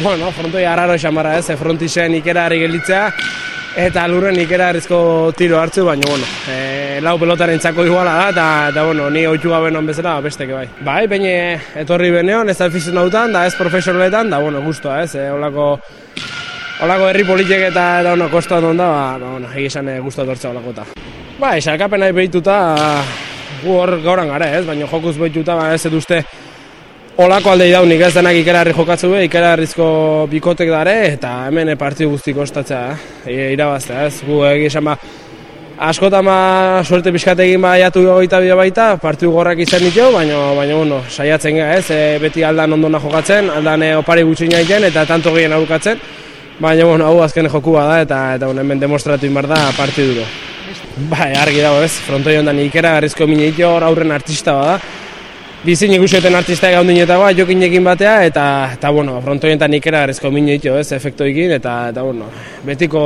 Bueno, frontoi arraro esan barra ez, frontixen ikera harri gelitzea, eta lurren ikera harrizko tiro hartzu, baina, bueno, e, lau pelotaren txako iguala da, eta, eta bueno, ni oitxu gabe non bezala, besteke bai. Bai, baina etorri beneon, ez afizionautan, da ez profesionaletan, da, bueno, guztua ez, e, olako, olako herri politik eta, eta ono, kosta da, ba, ba, bueno, egizan e, guztua tortza olako eta. Bai, salkapen nahi behituta, gu hor gauran gara ez, baina jokuz behituta, ba, ez eduzte, Olako alde daunik ez denak ikerarri jokatzu be, ikerarrizko bikotek dare, eta hemen partidu guztiko ostatzea, eh? irabaztea, ez, gu esan ba, askotan ba, suerte pixkat egin ba, jatu goita bide baita, partidu gorrak izan ditu, baina, baina, bueno, saiatzen gara, ez, e, beti aldan ondona jokatzen, aldan e, opari gutxi egiten, eta tanto gehien aurkatzen, baina, bueno, hau azken jokua da, eta, eta bueno, hemen demostratu inbar da partidu duro. Bai, argi dago ez, frontoi ondan ikera, garrizko minitio, aurren artista bada, bizin ikusioten artista egon dinetagoa, jokin egin batea, eta, eta bueno, frontoientan ikera garrizko minitio ez, efektoikin, eta, eta bueno, betiko,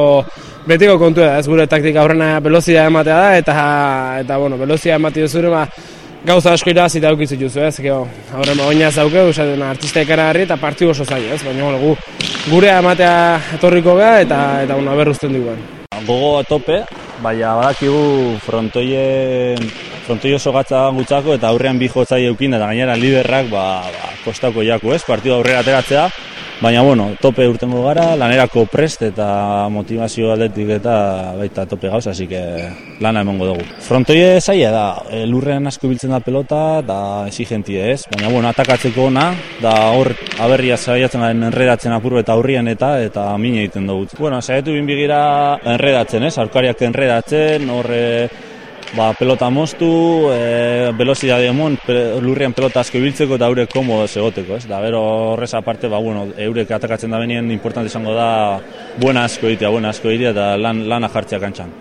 betiko kontu da, ez gure taktika aurrena velozia ematea da, eta, eta bueno, velozia ematea zure, ba, gauza asko irazi eta aukitzu juzu, ez, gero, aurren oina zauke, usaten artista ikera garri eta partidu oso zai, ez, baina, bueno, gu, gure ematea etorriko gara, eta, eta, bueno, berruzten dugu. Gogo tope, baina badakigu frontoien frontoi oso gatza gutzako eta aurrean bi jotzai eukin eta gainera liberrak ba, ba, kostako jaku ez, partidu aurrera ateratzea, baina bueno, tope urtengo gara, lanerako prest eta motivazio aldetik eta baita tope gauza, así que lana emongo dugu. Frontoie zaila da, lurrean asko biltzen da pelota da exigentie ez, baina bueno, atakatzeko ona, da hor aberria zaiatzen garen enredatzen apur eta aurrian eta eta mine egiten dugu. Bueno, zaiatu binbigira enredatzen ez, aurkariak enredatzen, horre ba, pelota moztu, e, velozidade emon, lurrian pelota asko ibiltzeko eta eurek komodo egoteko, ez? Da, bero horrez aparte, ba, bueno, eurek atakatzen da benien, importante izango da, buena asko egitea, buena asko egitea eta lan, lana jartzea kantxan.